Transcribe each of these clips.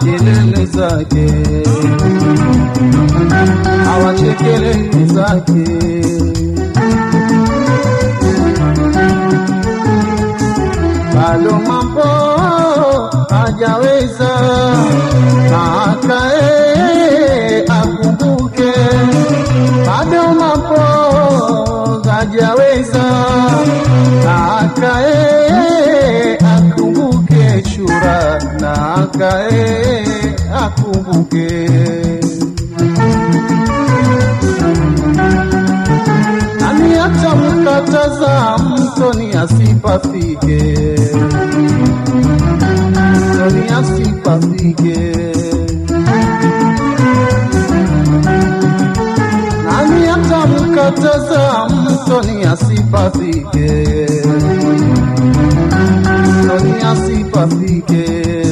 kelele zake, awache kelele zake. bado mambo na akae akumbuke. Nani atamkataza mtoni asipafike, mtoni asipafike. Nani atamkataza mtoni asipafike, mtoni asipafike.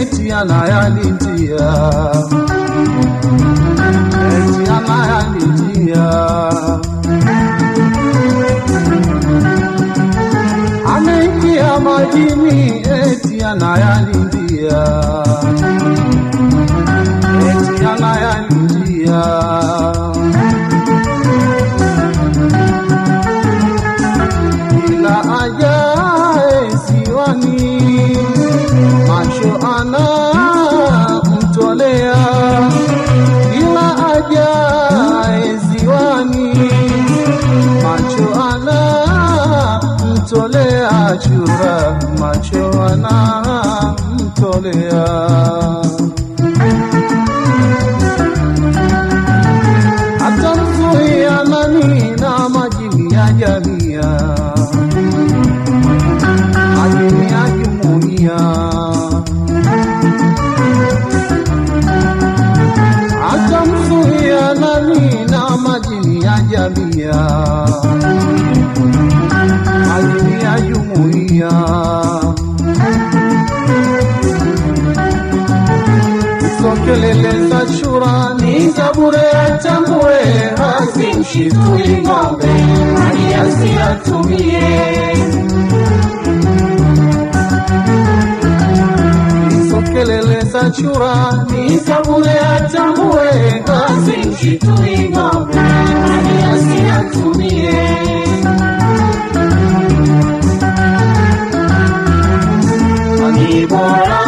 eti anayalinti ya eti anayalinti ya anaiki ya majini anamtolea chura, macho anamtolea. atamzuia nani na majini ya jamia, majini ya jumuia, atamzuia nani na majini ya jamia, churani za bure atambue, hazimshitui ng'ombe hadi asiyatumie. Hizo kelele za churani za bure atambue, hazimshitui ng'ombe hadi asiyatumie. Ni bora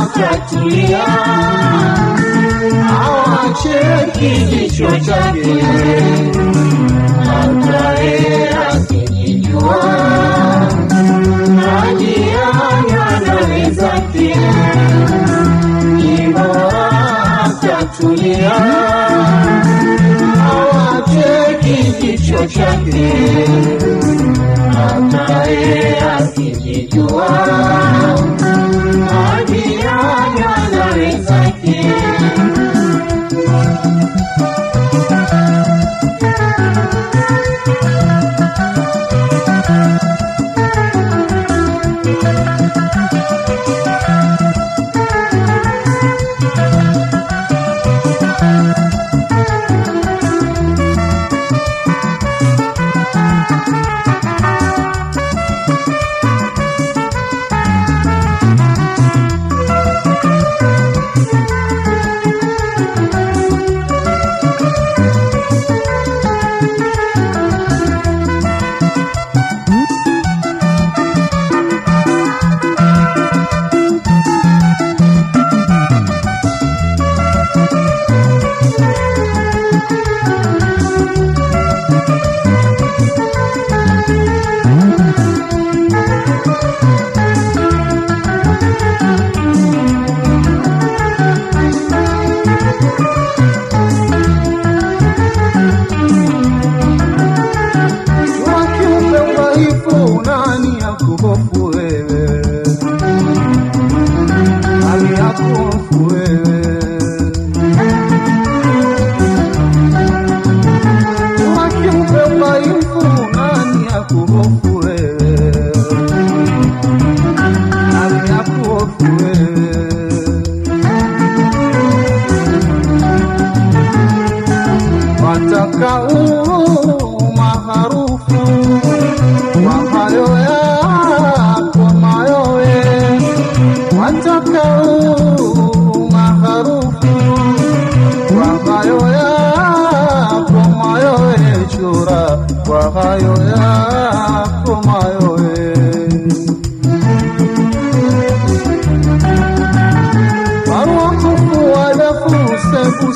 akatulia awache kijicho chake. Akae akijijua najianya na wenzake ni bora akatulia awache kijicho chake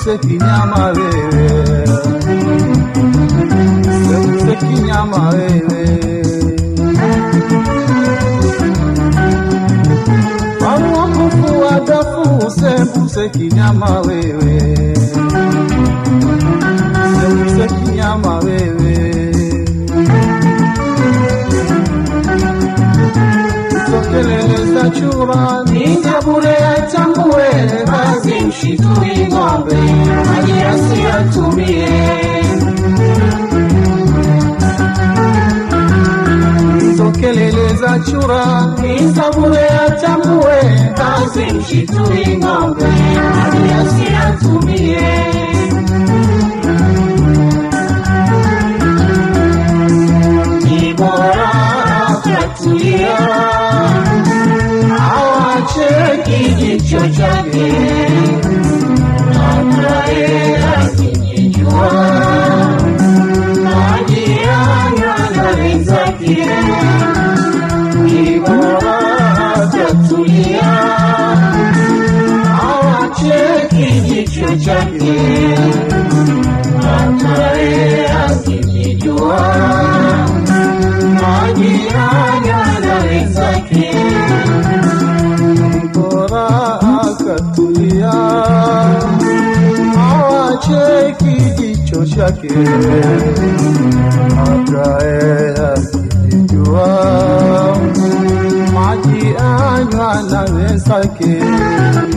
sekuse kinyama wewe sekuse kinyama wewe Barua kufua dafu sekuse kinyama wewe sekuse kinyama wewe keleleza chura isabure achambue. Kazi mshitui ng'ombe aliasiatumie ibora katulia awache kijicho chake kijicho chake,